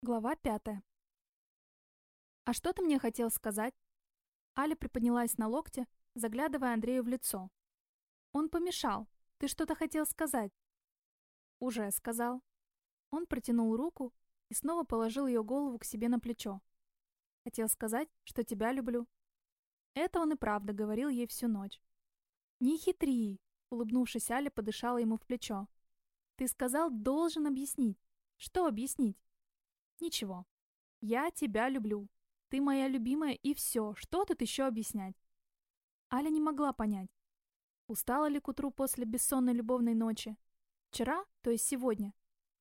Глава пятая. «А что ты мне хотел сказать?» Аля приподнялась на локте, заглядывая Андрею в лицо. «Он помешал. Ты что-то хотел сказать?» «Уже сказал». Он протянул руку и снова положил ее голову к себе на плечо. «Хотел сказать, что тебя люблю». Это он и правда говорил ей всю ночь. «Не хитри!» — улыбнувшись, Аля подышала ему в плечо. «Ты сказал, должен объяснить. Что объяснить?» Ничего. Я тебя люблю. Ты моя любимая, и все. Что тут еще объяснять? Аля не могла понять. Устала ли к утру после бессонной любовной ночи? Вчера, то есть сегодня,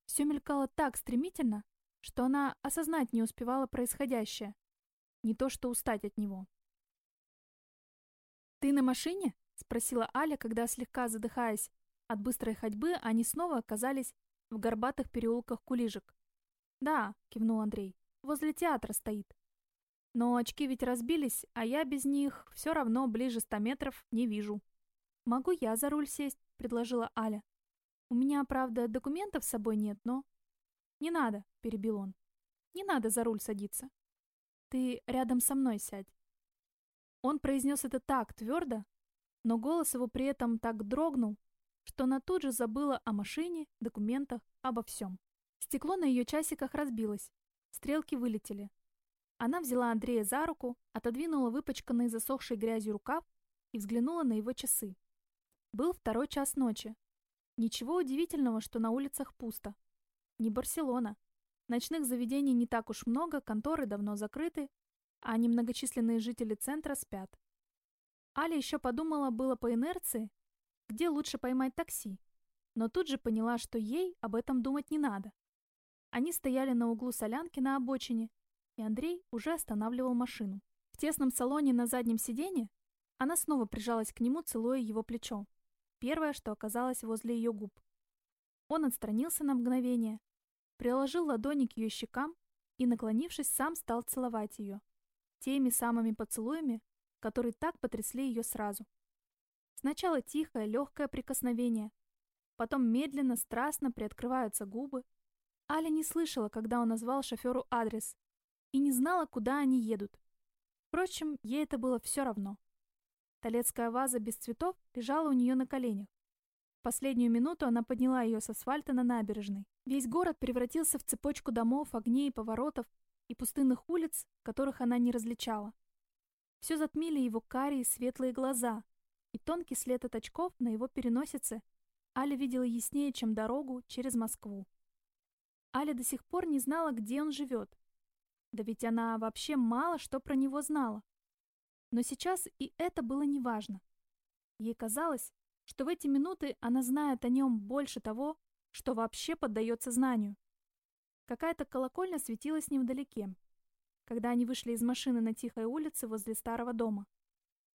все мелькало так стремительно, что она осознать не успевала происходящее. Не то что устать от него. «Ты на машине?» — спросила Аля, когда, слегка задыхаясь от быстрой ходьбы, они снова оказались в горбатых переулках кулижек. «Да», — кивнул Андрей, — «возле театра стоит». «Но очки ведь разбились, а я без них все равно ближе ста метров не вижу». «Могу я за руль сесть?» — предложила Аля. «У меня, правда, документов с собой нет, но...» «Не надо», — перебил он. «Не надо за руль садиться. Ты рядом со мной сядь». Он произнес это так твердо, но голос его при этом так дрогнул, что она тут же забыла о машине, документах, обо всем. Стекло на ее часиках разбилось. Стрелки вылетели. Она взяла Андрея за руку, отодвинула выпачканный засохшей грязью рукав и взглянула на его часы. Был второй час ночи. Ничего удивительного, что на улицах пусто. Не Барселона. Ночных заведений не так уж много, конторы давно закрыты, а немногочисленные жители центра спят. Аля еще подумала было по инерции, где лучше поймать такси, но тут же поняла, что ей об этом думать не надо. Они стояли на углу солянки на обочине, и Андрей уже останавливал машину. В тесном салоне на заднем сиденье она снова прижалась к нему, целуя его плечо. Первое, что оказалось возле ее губ. Он отстранился на мгновение, приложил ладони к ее щекам и, наклонившись, сам стал целовать ее. Теми самыми поцелуями, которые так потрясли ее сразу. Сначала тихое, легкое прикосновение, потом медленно, страстно приоткрываются губы, Аля не слышала, когда он назвал шоферу адрес, и не знала, куда они едут. Впрочем, ей это было все равно. Толецкая ваза без цветов лежала у нее на коленях. В последнюю минуту она подняла ее с асфальта на набережной. Весь город превратился в цепочку домов, огней, поворотов и пустынных улиц, которых она не различала. Все затмили его карие светлые глаза, и тонкий след от очков на его переносице Аля видела яснее, чем дорогу через Москву. Аля до сих пор не знала, где он живет. Да ведь она вообще мало что про него знала. Но сейчас и это было неважно. Ей казалось, что в эти минуты она знает о нем больше того, что вообще поддается знанию. Какая-то колокольня светилась невдалеке, когда они вышли из машины на тихой улице возле старого дома.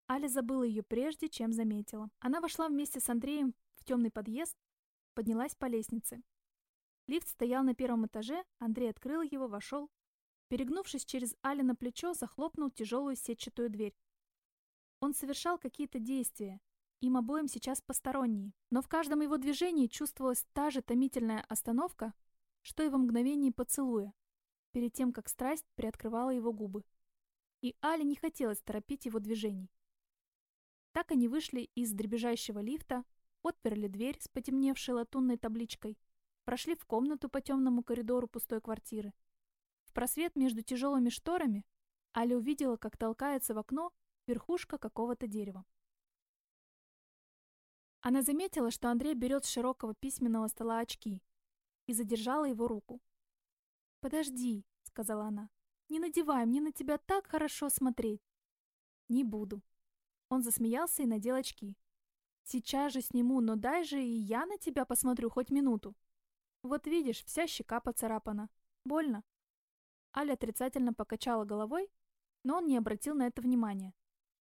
Аля забыла ее прежде, чем заметила. Она вошла вместе с Андреем в темный подъезд, поднялась по лестнице. Лифт стоял на первом этаже, Андрей открыл его, вошел. Перегнувшись через Али на плечо, захлопнул тяжелую сетчатую дверь. Он совершал какие-то действия, им обоим сейчас посторонние, но в каждом его движении чувствовалась та же томительная остановка, что и во мгновении поцелуя, перед тем, как страсть приоткрывала его губы. И Али не хотелось торопить его движений. Так они вышли из дребезжащего лифта, отперли дверь с потемневшей латунной табличкой прошли в комнату по темному коридору пустой квартиры. В просвет между тяжелыми шторами Аля увидела, как толкается в окно верхушка какого-то дерева. Она заметила, что Андрей берет с широкого письменного стола очки и задержала его руку. «Подожди», — сказала она, — «не надевай, мне на тебя так хорошо смотреть». «Не буду». Он засмеялся и надел очки. «Сейчас же сниму, но дай же и я на тебя посмотрю хоть минуту». Вот видишь, вся щека поцарапана. Больно. Аля отрицательно покачала головой, но он не обратил на это внимания.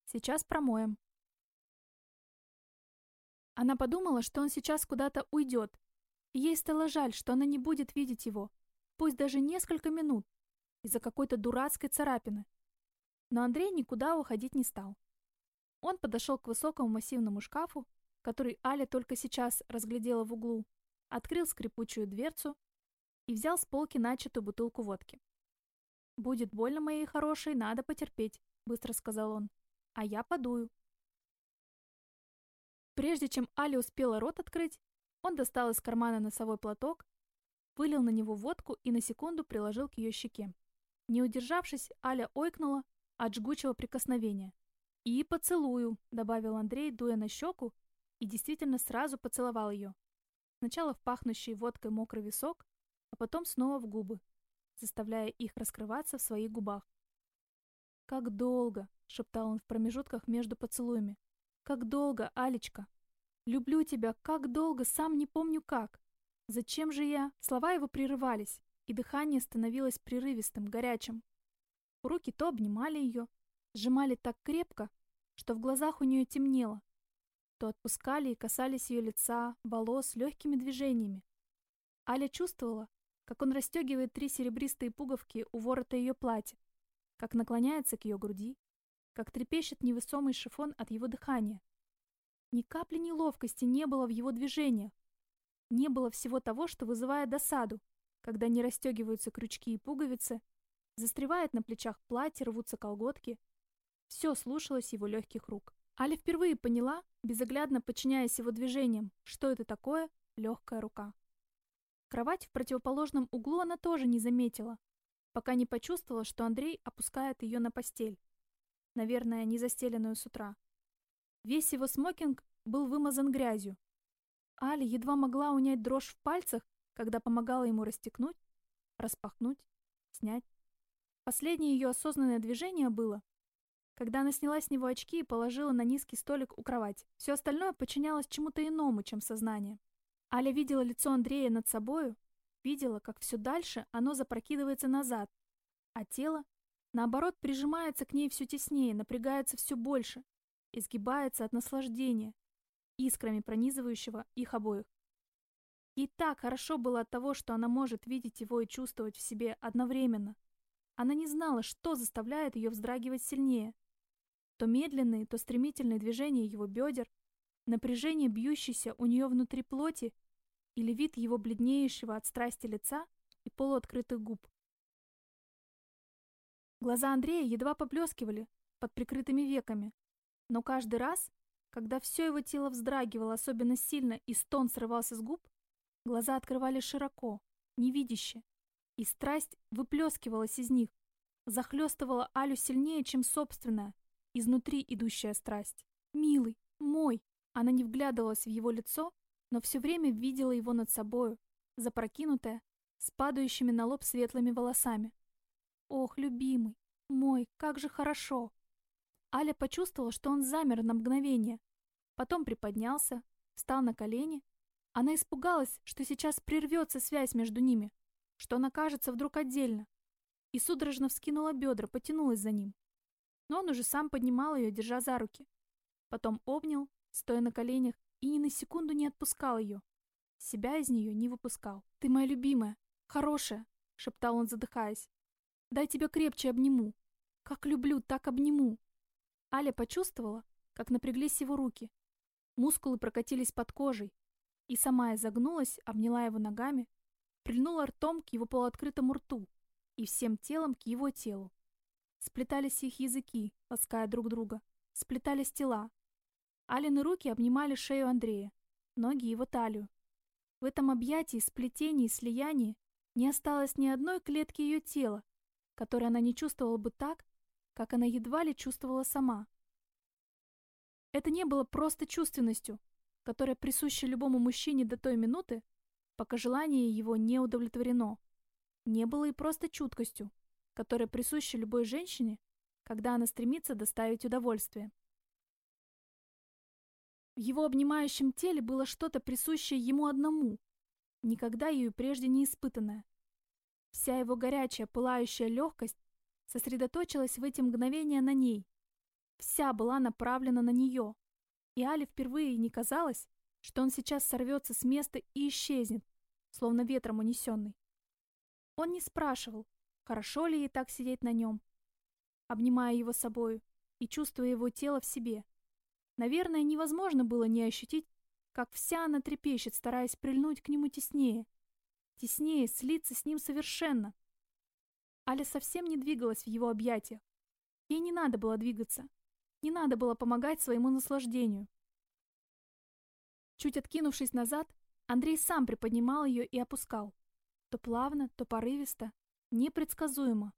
Сейчас промоем. Она подумала, что он сейчас куда-то уйдет, и ей стало жаль, что она не будет видеть его, пусть даже несколько минут, из-за какой-то дурацкой царапины. Но Андрей никуда уходить не стал. Он подошел к высокому массивному шкафу, который Аля только сейчас разглядела в углу, открыл скрипучую дверцу и взял с полки начатую бутылку водки. «Будет больно, моей хорошей, надо потерпеть», — быстро сказал он. «А я подую». Прежде чем Аля успела рот открыть, он достал из кармана носовой платок, вылил на него водку и на секунду приложил к ее щеке. Не удержавшись, Аля ойкнула от жгучего прикосновения. «И поцелую», — добавил Андрей, дуя на щеку, и действительно сразу поцеловал ее. Сначала в пахнущий водкой мокрый висок, а потом снова в губы, заставляя их раскрываться в своих губах. «Как долго!» — шептал он в промежутках между поцелуями. «Как долго, Алечка! Люблю тебя, как долго, сам не помню как! Зачем же я...» Слова его прерывались, и дыхание становилось прерывистым, горячим. Руки то обнимали ее, сжимали так крепко, что в глазах у нее темнело, то отпускали и касались ее лица, волос легкими движениями. Аля чувствовала, как он расстегивает три серебристые пуговки у ворота ее платья, как наклоняется к ее груди, как трепещет невысомый шифон от его дыхания. Ни капли неловкости не было в его движениях. Не было всего того, что вызывает досаду, когда не расстегиваются крючки и пуговицы, застревает на плечах платье, рвутся колготки. Все слушалось его легких рук. Аля впервые поняла, безоглядно подчиняясь его движениям, что это такое легкая рука. Кровать в противоположном углу она тоже не заметила, пока не почувствовала, что Андрей опускает ее на постель. Наверное, не застеленную с утра. Весь его смокинг был вымазан грязью. Аля едва могла унять дрожь в пальцах, когда помогала ему расстегнуть, распахнуть, снять. Последнее ее осознанное движение было, когда она сняла с него очки и положила на низкий столик у кровати. Все остальное подчинялось чему-то иному, чем сознание. Аля видела лицо Андрея над собою, видела, как все дальше оно запрокидывается назад, а тело, наоборот, прижимается к ней все теснее, напрягается все больше, изгибается от наслаждения, искрами пронизывающего их обоих. Ей так хорошо было от того, что она может видеть его и чувствовать в себе одновременно. Она не знала, что заставляет ее вздрагивать сильнее. То медленные, то стремительные движения его бедер, напряжение, бьющееся у нее внутри плоти, или вид его бледнеющего от страсти лица и полуоткрытых губ. Глаза Андрея едва поблескивали под прикрытыми веками, но каждый раз, когда все его тело вздрагивало особенно сильно и стон срывался с губ, глаза открывались широко, невидяще, и страсть выплескивалась из них, захлестывала Алю сильнее, чем собственная, изнутри идущая страсть. «Милый, мой!» Она не вглядывалась в его лицо, но все время видела его над собою, запрокинутое, с падающими на лоб светлыми волосами. «Ох, любимый, мой, как же хорошо!» Аля почувствовала, что он замер на мгновение, потом приподнялся, встал на колени. Она испугалась, что сейчас прервется связь между ними, что она кажется вдруг отдельно, и судорожно вскинула бедра, потянулась за ним но он уже сам поднимал ее, держа за руки. Потом обнял, стоя на коленях, и ни на секунду не отпускал ее. Себя из нее не выпускал. «Ты моя любимая, хорошая», — шептал он, задыхаясь. «Дай тебя крепче обниму. Как люблю, так обниму». Аля почувствовала, как напряглись его руки. Мускулы прокатились под кожей, и сама изогнулась, обняла его ногами, прильнула ртом к его полуоткрытому рту и всем телом к его телу. Сплетались их языки, лаская друг друга. Сплетались тела. Алины руки обнимали шею Андрея, ноги его талию. В этом объятии, сплетении, слиянии не осталось ни одной клетки ее тела, которой она не чувствовала бы так, как она едва ли чувствовала сама. Это не было просто чувственностью, которая присуща любому мужчине до той минуты, пока желание его не удовлетворено. Не было и просто чуткостью, которая присуща любой женщине, когда она стремится доставить удовольствие. В его обнимающем теле было что-то присущее ему одному, никогда ею прежде не испытанное. Вся его горячая, пылающая легкость сосредоточилась в эти мгновения на ней. Вся была направлена на нее. И Али впервые не казалось, что он сейчас сорвется с места и исчезнет, словно ветром унесенный. Он не спрашивал, Хорошо ли ей так сидеть на нем, обнимая его собою и чувствуя его тело в себе? Наверное, невозможно было не ощутить, как вся она трепещет, стараясь прильнуть к нему теснее. теснее, слиться с ним совершенно. Аля совсем не двигалась в его объятиях. Ей не надо было двигаться. Не надо было помогать своему наслаждению. Чуть откинувшись назад, Андрей сам приподнимал ее и опускал. То плавно, то порывисто, непредсказуемо.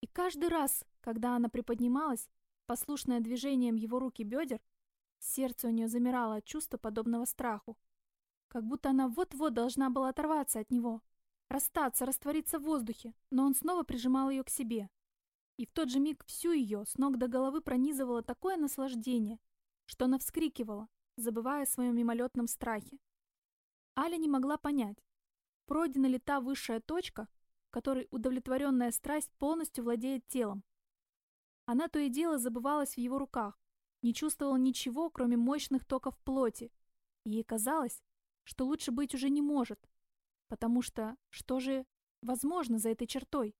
И каждый раз, когда она приподнималась, послушная движением его руки бедер, сердце у нее замирало от чувства подобного страху. Как будто она вот-вот должна была оторваться от него, расстаться, раствориться в воздухе, но он снова прижимал ее к себе. И в тот же миг всю ее с ног до головы пронизывало такое наслаждение, что она вскрикивала, забывая о своем мимолетном страхе. Аля не могла понять, пройдена ли та высшая точка, которой удовлетворенная страсть полностью владеет телом. Она то и дело забывалась в его руках, не чувствовала ничего, кроме мощных токов плоти, и ей казалось, что лучше быть уже не может, потому что что же возможно за этой чертой?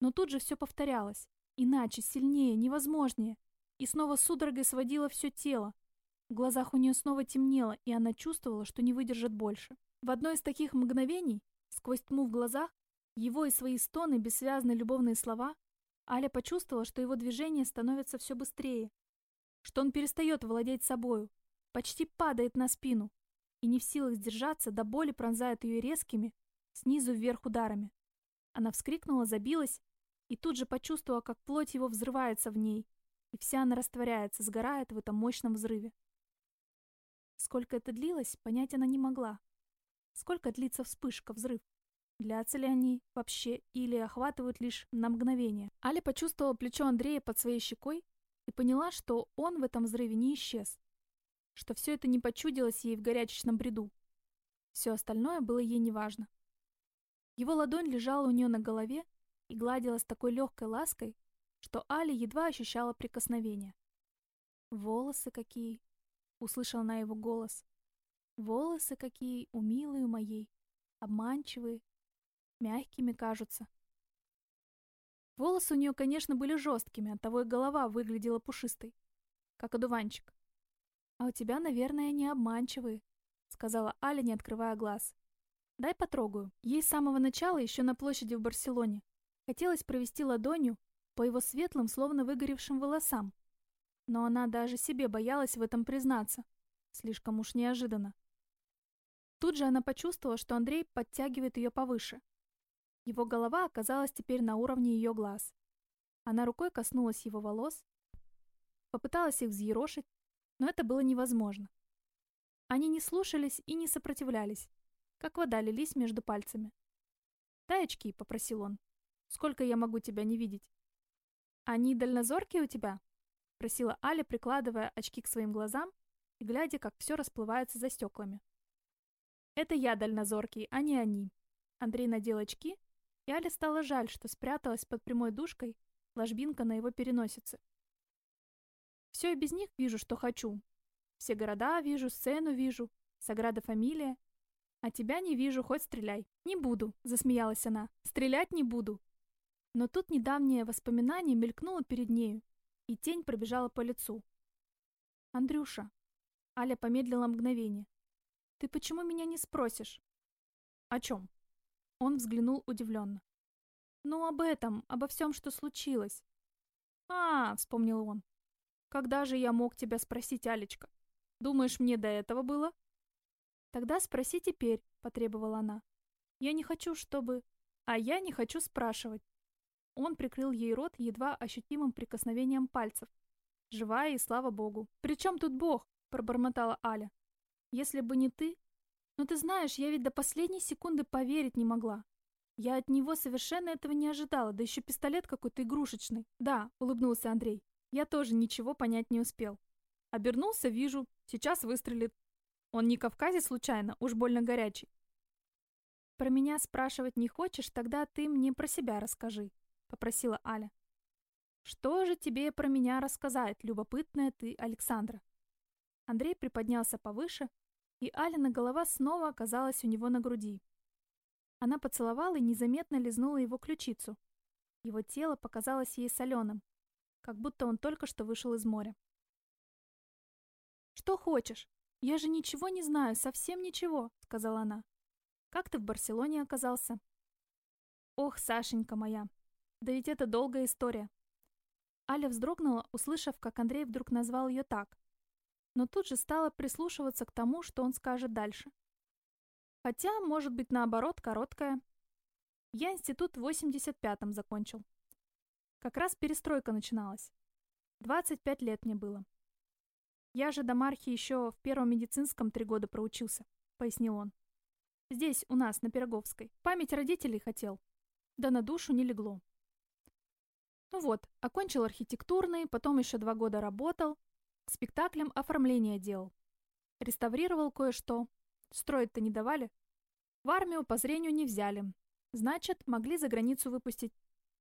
Но тут же все повторялось, иначе, сильнее, невозможнее, и снова судорогой сводило все тело, в глазах у нее снова темнело, и она чувствовала, что не выдержит больше. В одно из таких мгновений, сквозь тьму в глазах, его и свои стоны, бессвязные любовные слова, Аля почувствовала, что его движение становится все быстрее, что он перестает владеть собою, почти падает на спину, и не в силах сдержаться, до боли пронзает ее резкими, снизу вверх ударами. Она вскрикнула, забилась, и тут же почувствовала, как плоть его взрывается в ней, и вся она растворяется, сгорает в этом мощном взрыве. Сколько это длилось, понять она не могла. Сколько длится вспышка, взрыв? Длятся ли они вообще или охватывают лишь на мгновение? Аля почувствовала плечо Андрея под своей щекой и поняла, что он в этом взрыве не исчез. Что все это не почудилось ей в горячечном бреду. Все остальное было ей неважно. Его ладонь лежала у нее на голове и гладила с такой легкой лаской, что Аля едва ощущала прикосновение. Волосы какие, услышала она его голос. Волосы какие у милой у моей, обманчивые, мягкими кажутся. Волосы у нее, конечно, были жесткими, оттого и голова выглядела пушистой, как одуванчик. «А у тебя, наверное, не обманчивые», — сказала Аля, не открывая глаз. «Дай потрогаю». Ей с самого начала, еще на площади в Барселоне, хотелось провести ладонью по его светлым, словно выгоревшим волосам, но она даже себе боялась в этом признаться. Слишком уж неожиданно. Тут же она почувствовала, что Андрей подтягивает ее повыше. Его голова оказалась теперь на уровне ее глаз. Она рукой коснулась его волос, попыталась их взъерошить, но это было невозможно. Они не слушались и не сопротивлялись, как вода лились между пальцами. «Дай очки», — попросил он. «Сколько я могу тебя не видеть?» «Они дальнозоркие у тебя?» Просила Аля, прикладывая очки к своим глазам и глядя, как все расплывается за стеклами. «Это я дальнозоркий, а не они». Андрей надел очки, и Аля стало жаль, что спряталась под прямой душкой ложбинка на его переносице. Все и без них вижу, что хочу. Все города вижу, сцену вижу, Саграда Фамилия. А тебя не вижу, хоть стреляй. Не буду, засмеялась она. Стрелять не буду. Но тут недавнее воспоминание мелькнуло перед нею, и тень пробежала по лицу. «Андрюша», — Аля помедлила мгновение, — «ты почему меня не спросишь?» «О чем?» Он взглянул удивленно. «Ну, об этом, обо всем, что случилось». «А, — вспомнил он, — когда же я мог тебя спросить, Алечка? Думаешь, мне до этого было?» «Тогда спроси теперь», — потребовала она. «Я не хочу, чтобы...» «А я не хочу спрашивать. Он прикрыл ей рот едва ощутимым прикосновением пальцев. Живая и слава богу. «При чем тут бог?» – пробормотала Аля. «Если бы не ты...» «Но ты знаешь, я ведь до последней секунды поверить не могла. Я от него совершенно этого не ожидала, да еще пистолет какой-то игрушечный». «Да», — улыбнулся Андрей. «Я тоже ничего понять не успел. Обернулся, вижу, сейчас выстрелит. Он не Кавказе случайно, уж больно горячий». «Про меня спрашивать не хочешь, тогда ты мне про себя расскажи», попросила Аля. «Что же тебе про меня рассказать, любопытная ты, Александра?» Андрей приподнялся повыше, и Алина голова снова оказалась у него на груди. Она поцеловала и незаметно лизнула его ключицу. Его тело показалось ей соленым, как будто он только что вышел из моря. «Что хочешь? Я же ничего не знаю, совсем ничего», — сказала она. Как ты в Барселоне оказался?» «Ох, Сашенька моя, да ведь это долгая история». Аля вздрогнула, услышав, как Андрей вдруг назвал ее так, но тут же стала прислушиваться к тому, что он скажет дальше. Хотя, может быть, наоборот, короткая. Я институт в 85-м закончил. Как раз перестройка начиналась. 25 лет мне было. Я же до Мархи еще в первом медицинском три года проучился, пояснил он. Здесь, у нас, на Пироговской. Память родителей хотел. Да на душу не легло. Ну вот, окончил архитектурный, потом еще два года работал, к спектаклям оформление делал. Реставрировал кое-что. Строить-то не давали. В армию по зрению не взяли. Значит, могли за границу выпустить.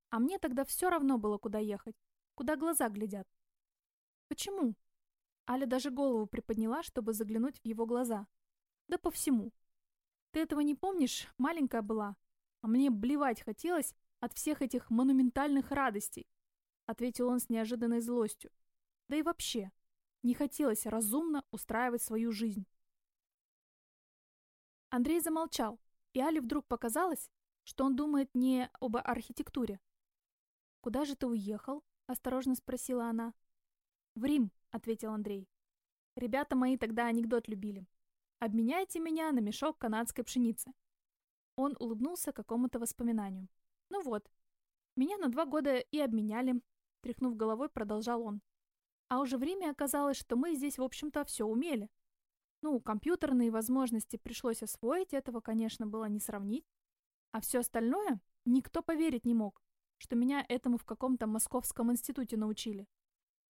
А мне тогда все равно было, куда ехать. Куда глаза глядят. Почему? Аля даже голову приподняла, чтобы заглянуть в его глаза. Да по всему. Ты этого не помнишь? Маленькая была. А мне блевать хотелось от всех этих монументальных радостей. Ответил он с неожиданной злостью. Да и вообще, не хотелось разумно устраивать свою жизнь. Андрей замолчал, и Але вдруг показалось, что он думает не об архитектуре. «Куда же ты уехал?» — осторожно спросила она. «В Рим», — ответил Андрей. «Ребята мои тогда анекдот любили. Обменяйте меня на мешок канадской пшеницы». Он улыбнулся какому-то воспоминанию. «Ну вот. Меня на два года и обменяли», — тряхнув головой, продолжал он. А уже в Риме оказалось, что мы здесь, в общем-то, все умели. Ну, компьютерные возможности пришлось освоить, этого, конечно, было не сравнить. А все остальное никто поверить не мог, что меня этому в каком-то московском институте научили.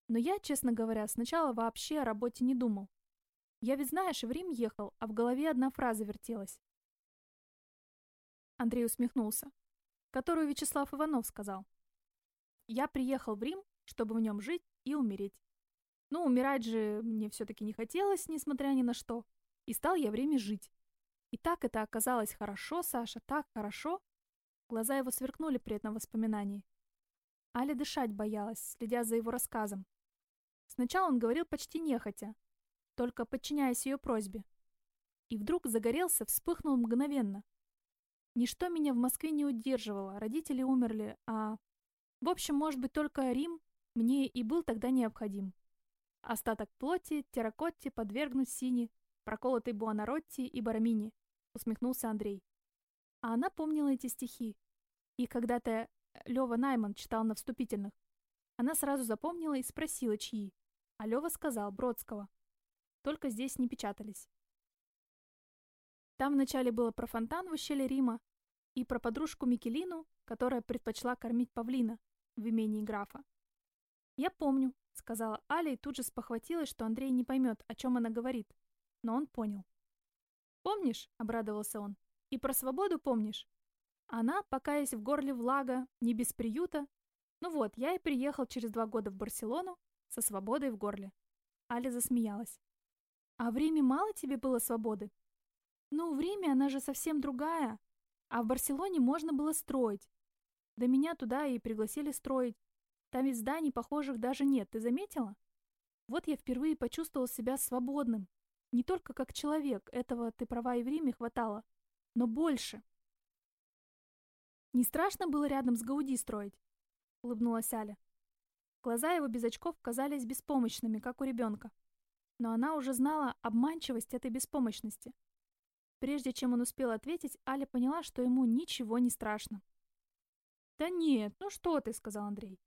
Но я, честно говоря, сначала вообще о работе не думал. Я ведь, знаешь, в Рим ехал, а в голове одна фраза вертелась. Андрей усмехнулся. Которую Вячеслав Иванов сказал. Я приехал в Рим, чтобы в нем жить и умереть. Но умирать же мне все-таки не хотелось, несмотря ни на что. И стал я время жить. И так это оказалось хорошо, Саша, так хорошо. Глаза его сверкнули при этом воспоминании. Аля дышать боялась, следя за его рассказом. Сначала он говорил почти нехотя, только подчиняясь ее просьбе. И вдруг загорелся, вспыхнул мгновенно. Ничто меня в Москве не удерживало, родители умерли, а... В общем, может быть, только Рим мне и был тогда необходим. Остаток плоти, терракотте подвергнуть сине, проколотой Буонаротти и Барамини, усмехнулся Андрей. А она помнила эти стихи. И когда-то Лёва Найман читал на вступительных. Она сразу запомнила и спросила, чьи. А Лёва сказал Бродского. Только здесь не печатались. Там вначале было про фонтан в ущелье Рима и про подружку Микелину, которая предпочла кормить павлина в имении графа. «Я помню», — сказала Аля и тут же спохватилась, что Андрей не поймет, о чем она говорит. Но он понял. «Помнишь?» — обрадовался он. «И про свободу помнишь?» Она, пока есть в горле влага, не без приюта. Ну вот, я и приехал через два года в Барселону со свободой в горле. Аля засмеялась. «А в Риме мало тебе было свободы?» «Ну, в Риме она же совсем другая. А в Барселоне можно было строить. Да меня туда и пригласили строить. Там ведь зданий похожих даже нет, ты заметила? Вот я впервые почувствовал себя свободным. Не только как человек, этого ты права и в Риме хватало, но больше. Не страшно было рядом с Гауди строить? Улыбнулась Аля. Глаза его без очков казались беспомощными, как у ребенка. Но она уже знала обманчивость этой беспомощности. Прежде чем он успел ответить, Аля поняла, что ему ничего не страшно. «Да нет, ну что ты», — сказал Андрей.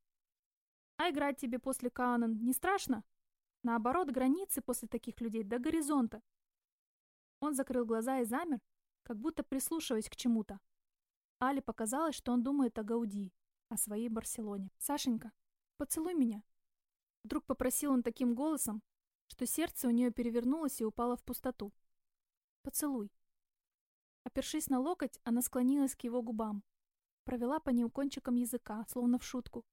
«А играть тебе после Канон не страшно? Наоборот, границы после таких людей до горизонта». Он закрыл глаза и замер, как будто прислушиваясь к чему-то. Але показалось, что он думает о Гауди, о своей Барселоне. «Сашенька, поцелуй меня». Вдруг попросил он таким голосом, что сердце у нее перевернулось и упало в пустоту. «Поцелуй». Опершись на локоть, она склонилась к его губам, провела по ним кончиком языка, словно в шутку.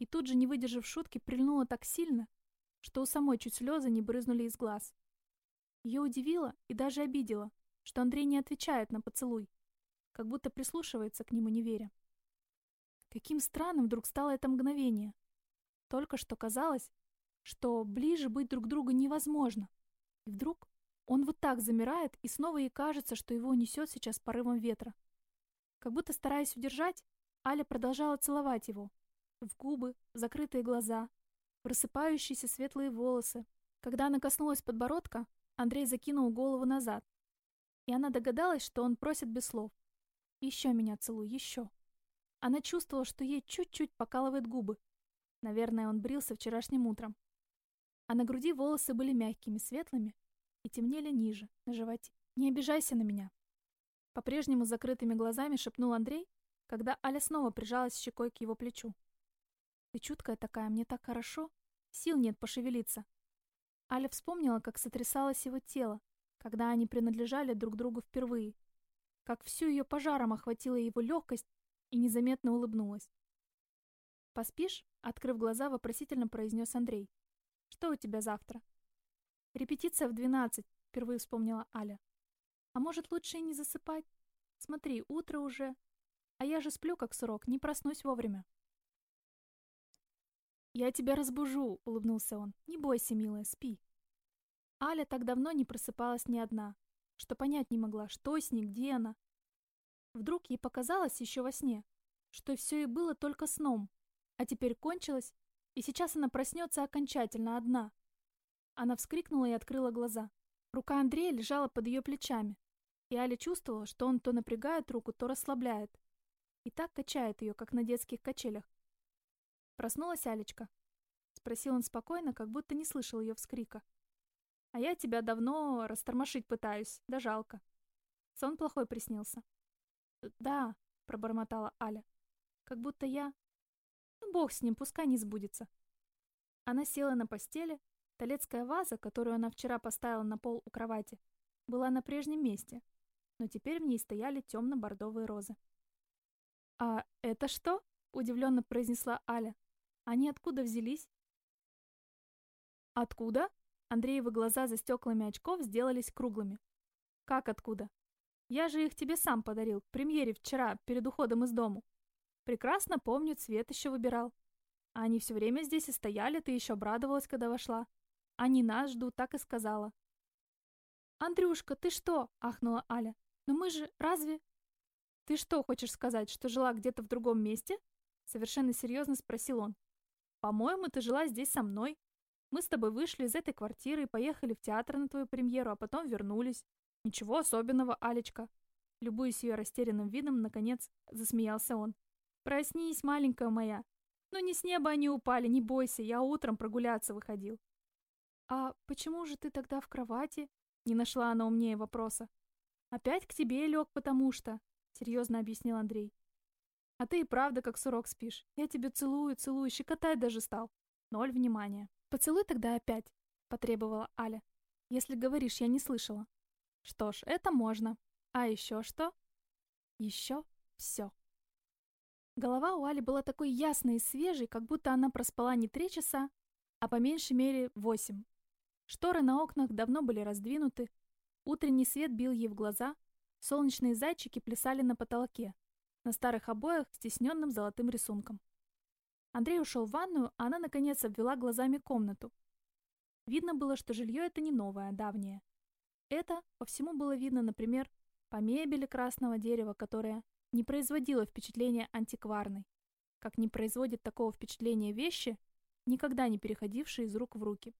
И тут же, не выдержав шутки, прильнула так сильно, что у самой чуть слезы не брызнули из глаз. Ее удивило и даже обидело, что Андрей не отвечает на поцелуй, как будто прислушивается к нему, не веря. Каким странным вдруг стало это мгновение. Только что казалось, что ближе быть друг другу невозможно. И вдруг Он вот так замирает, и снова ей кажется, что его унесет сейчас порывом ветра. Как будто стараясь удержать, Аля продолжала целовать его. В губы, закрытые глаза, в рассыпающиеся светлые волосы. Когда она коснулась подбородка, Андрей закинул голову назад. И она догадалась, что он просит без слов. «Еще меня целуй, еще». Она чувствовала, что ей чуть-чуть покалывает губы. Наверное, он брился вчерашним утром. А на груди волосы были мягкими, светлыми и темнели ниже, на животе. «Не обижайся на меня». По-прежнему закрытыми глазами шепнул Андрей, когда Аля снова прижалась щекой к его плечу. «Ты чуткая такая, мне так хорошо. Сил нет пошевелиться». Аля вспомнила, как сотрясалось его тело, когда они принадлежали друг другу впервые, как всю ее пожаром охватила его легкость и незаметно улыбнулась. «Поспишь?» — открыв глаза, вопросительно произнес Андрей. «Что у тебя завтра?» «Репетиция в двенадцать», — впервые вспомнила Аля. «А может, лучше и не засыпать? Смотри, утро уже. А я же сплю, как сурок, не проснусь вовремя». «Я тебя разбужу», — улыбнулся он. «Не бойся, милая, спи». Аля так давно не просыпалась ни одна, что понять не могла, что с ней, где она. Вдруг ей показалось еще во сне, что все и было только сном, а теперь кончилось, и сейчас она проснется окончательно одна. Она вскрикнула и открыла глаза. Рука Андрея лежала под ее плечами, и Аля чувствовала, что он то напрягает руку, то расслабляет. И так качает ее, как на детских качелях. «Проснулась Алечка?» — спросил он спокойно, как будто не слышал ее вскрика. «А я тебя давно растормошить пытаюсь, да жалко. Сон плохой приснился». «Да», — пробормотала Аля, — «как будто я...» «Ну, бог с ним, пускай не сбудется». Она села на постели, Толецкая ваза, которую она вчера поставила на пол у кровати, была на прежнем месте, но теперь в ней стояли темно-бордовые розы. «А это что?» — удивленно произнесла Аля. «Они откуда взялись?» «Откуда?» Андреевы глаза за стеклами очков сделались круглыми. «Как откуда? Я же их тебе сам подарил, к премьере вчера, перед уходом из дому. Прекрасно помню, цвет еще выбирал. А они все время здесь и стояли, ты еще обрадовалась, когда вошла. Они нас ждут, так и сказала. «Андрюшка, ты что?» — ахнула Аля. «Но мы же... Разве...» «Ты что, хочешь сказать, что жила где-то в другом месте?» Совершенно серьезно спросил он. «По-моему, ты жила здесь со мной. Мы с тобой вышли из этой квартиры и поехали в театр на твою премьеру, а потом вернулись. Ничего особенного, Алечка». Любуясь ее растерянным видом, наконец засмеялся он. «Проснись, маленькая моя. Ну не с неба они упали, не бойся, я утром прогуляться выходил. «А почему же ты тогда в кровати?» Не нашла она умнее вопроса. «Опять к тебе лег, потому что...» Серьезно объяснил Андрей. «А ты и правда как сурок спишь. Я тебя целую, целую, щекотать даже стал. Ноль внимания. Поцелуй тогда опять», потребовала Аля. «Если говоришь, я не слышала». «Что ж, это можно. А еще что?» «Еще все». Голова у Али была такой ясной и свежей, как будто она проспала не три часа, а по меньшей мере восемь. Шторы на окнах давно были раздвинуты, утренний свет бил ей в глаза, солнечные зайчики плясали на потолке, на старых обоях с тесненным золотым рисунком. Андрей ушел в ванную, а она, наконец, обвела глазами комнату. Видно было, что жилье это не новое, а давнее. Это по всему было видно, например, по мебели красного дерева, которая не производила впечатления антикварной, как не производит такого впечатления вещи, никогда не переходившие из рук в руки.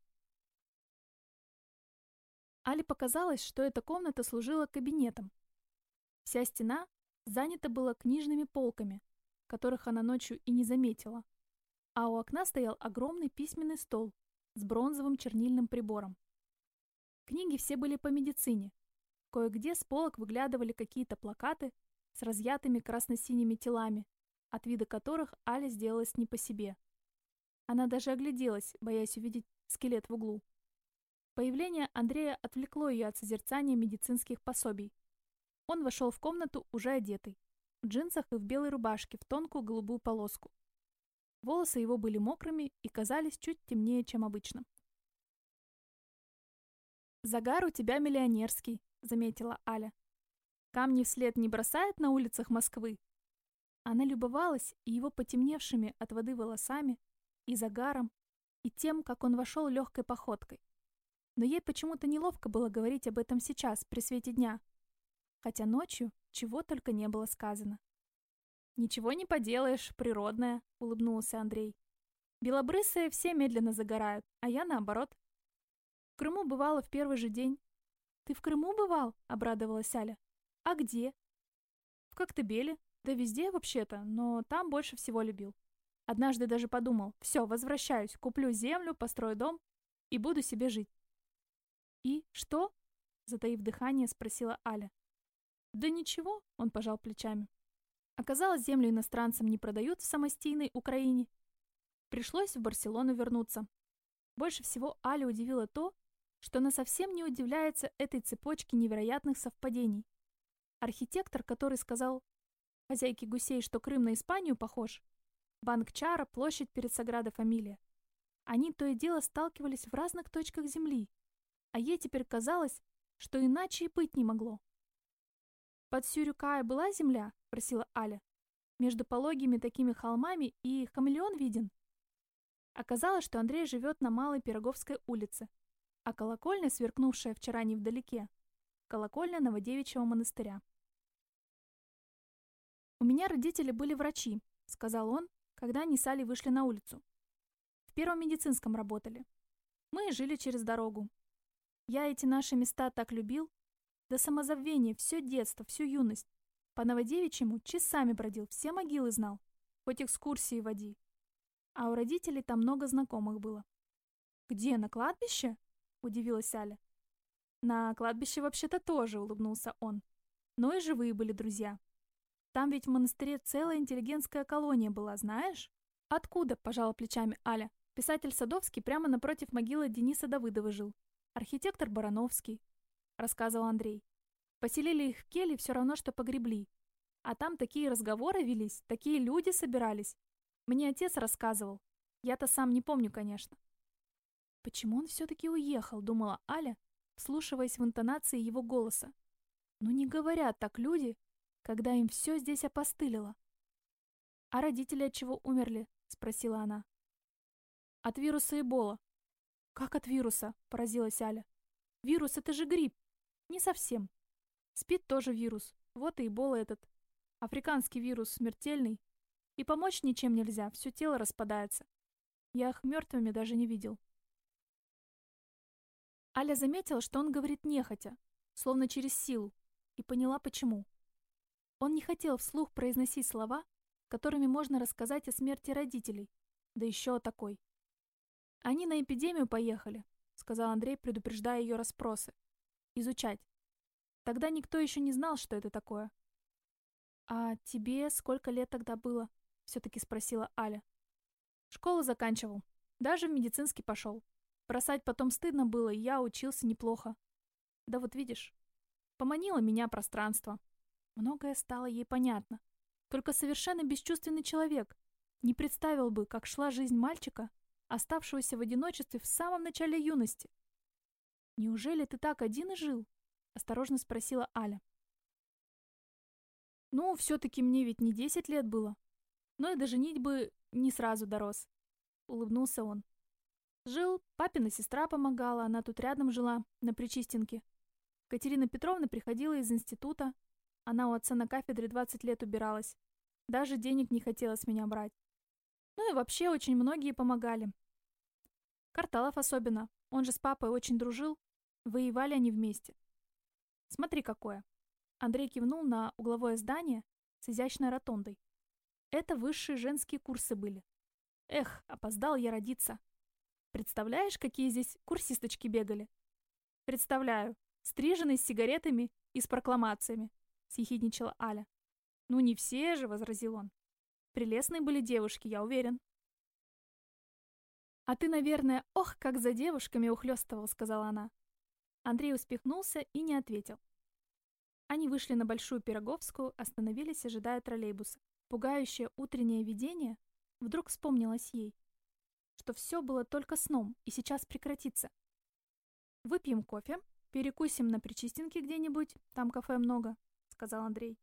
Али показалось, что эта комната служила кабинетом. Вся стена занята была книжными полками, которых она ночью и не заметила. А у окна стоял огромный письменный стол с бронзовым чернильным прибором. Книги все были по медицине. Кое-где с полок выглядывали какие-то плакаты с разъятыми красно-синими телами, от вида которых Аля сделалась не по себе. Она даже огляделась, боясь увидеть скелет в углу. Появление Андрея отвлекло ее от созерцания медицинских пособий. Он вошел в комнату уже одетый, в джинсах и в белой рубашке в тонкую голубую полоску. Волосы его были мокрыми и казались чуть темнее, чем обычно. «Загар у тебя миллионерский», — заметила Аля. «Камни вслед не бросает на улицах Москвы?» Она любовалась и его потемневшими от воды волосами, и загаром, и тем, как он вошел легкой походкой. Но ей почему-то неловко было говорить об этом сейчас, при свете дня. Хотя ночью чего только не было сказано. «Ничего не поделаешь, природное», — улыбнулся Андрей. «Белобрысые все медленно загорают, а я наоборот». В Крыму бывала в первый же день. «Ты в Крыму бывал?» — обрадовалась Аля. «А где?» «В Коктебеле. Да везде вообще-то, но там больше всего любил. Однажды даже подумал, все, возвращаюсь, куплю землю, построю дом и буду себе жить. «И что?» — затаив дыхание, спросила Аля. «Да ничего», — он пожал плечами. Оказалось, землю иностранцам не продают в самостийной Украине. Пришлось в Барселону вернуться. Больше всего Аля удивило то, что она совсем не удивляется этой цепочке невероятных совпадений. Архитектор, который сказал хозяйке гусей, что Крым на Испанию похож, банк Чара, площадь перед Саграда Фамилия. Они то и дело сталкивались в разных точках Земли, а ей теперь казалось, что иначе и быть не могло. «Под Сюрюкая была земля?» — просила Аля. «Между пологими такими холмами и хамелеон виден?» Оказалось, что Андрей живет на Малой Пироговской улице, а колокольня, сверкнувшая вчера невдалеке, колокольня Новодевичьего монастыря. «У меня родители были врачи», — сказал он, когда они с Алей вышли на улицу. В первом медицинском работали. Мы жили через дорогу. Я эти наши места так любил. До самозабвения все детство, всю юность. По Новодевичьему часами бродил, все могилы знал. Хоть экскурсии води. А у родителей там много знакомых было. «Где, на кладбище?» — удивилась Аля. «На кладбище вообще-то тоже», — улыбнулся он. «Но и живые были друзья. Там ведь в монастыре целая интеллигентская колония была, знаешь?» «Откуда?» — пожала плечами Аля. Писатель Садовский прямо напротив могилы Дениса Давыдова жил. Архитектор Барановский, рассказывал Андрей. Поселили их в келье все равно, что погребли. А там такие разговоры велись, такие люди собирались. Мне отец рассказывал. Я-то сам не помню, конечно. Почему он все-таки уехал, думала Аля, вслушиваясь в интонации его голоса. Ну не говорят так люди, когда им все здесь опостылило. А родители от чего умерли? Спросила она. От вируса Эбола, «Как от вируса?» – поразилась Аля. «Вирус – это же грипп». «Не совсем. Спит тоже вирус. Вот и Эбола этот. Африканский вирус смертельный. И помочь ничем нельзя, все тело распадается. Я их мертвыми даже не видел». Аля заметила, что он говорит нехотя, словно через силу, и поняла, почему. Он не хотел вслух произносить слова, которыми можно рассказать о смерти родителей, да еще о такой. «Они на эпидемию поехали», — сказал Андрей, предупреждая ее расспросы. «Изучать. Тогда никто еще не знал, что это такое». «А тебе сколько лет тогда было?» — все-таки спросила Аля. «Школу заканчивал. Даже в медицинский пошел. Бросать потом стыдно было, и я учился неплохо. Да вот видишь, поманило меня пространство. Многое стало ей понятно. Только совершенно бесчувственный человек не представил бы, как шла жизнь мальчика, оставшегося в одиночестве в самом начале юности. «Неужели ты так один и жил?» — осторожно спросила Аля. «Ну, все-таки мне ведь не десять лет было. Но и до бы не сразу дорос», — улыбнулся он. «Жил, папина сестра помогала, она тут рядом жила, на Причистенке. Катерина Петровна приходила из института. Она у отца на кафедре 20 лет убиралась. Даже денег не хотела с меня брать. Ну и вообще очень многие помогали. Карталов особенно. Он же с папой очень дружил. Воевали они вместе. Смотри, какое. Андрей кивнул на угловое здание с изящной ротондой. Это высшие женские курсы были. Эх, опоздал я родиться. Представляешь, какие здесь курсисточки бегали? Представляю. Стриженные с сигаретами и с прокламациями, съехидничала Аля. Ну не все же, возразил он. Прелестные были девушки, я уверен. «А ты, наверное, ох, как за девушками ухлёстывал», — сказала она. Андрей успехнулся и не ответил. Они вышли на Большую Пироговскую, остановились, ожидая троллейбуса. Пугающее утреннее видение вдруг вспомнилось ей, что все было только сном и сейчас прекратится. «Выпьем кофе, перекусим на Причистенке где-нибудь, там кафе много», — сказал Андрей.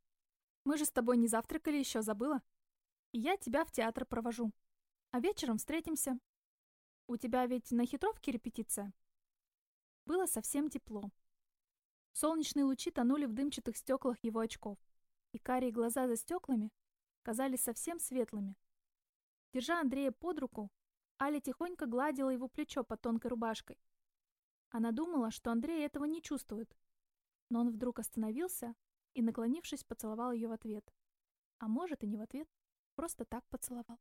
«Мы же с тобой не завтракали еще, забыла? И я тебя в театр провожу. А вечером встретимся, у тебя ведь на хитровке репетиция? Было совсем тепло. Солнечные лучи тонули в дымчатых стеклах его очков, и карие глаза за стеклами казались совсем светлыми. Держа Андрея под руку, Аля тихонько гладила его плечо под тонкой рубашкой. Она думала, что Андрей этого не чувствует, но он вдруг остановился и, наклонившись, поцеловал ее в ответ. А может, и не в ответ, просто так поцеловал.